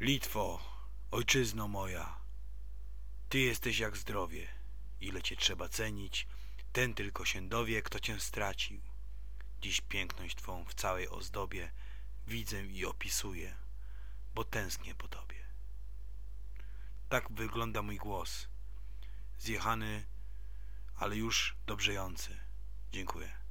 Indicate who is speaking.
Speaker 1: Litwo, ojczyzno moja, Ty jesteś jak zdrowie, ile Cię trzeba cenić, ten tylko się dowie, kto Cię stracił. Dziś piękność Twą w całej ozdobie widzę i opisuję, bo tęsknię po Tobie. Tak wygląda mój głos, zjechany, ale już dobrzejący. Dziękuję.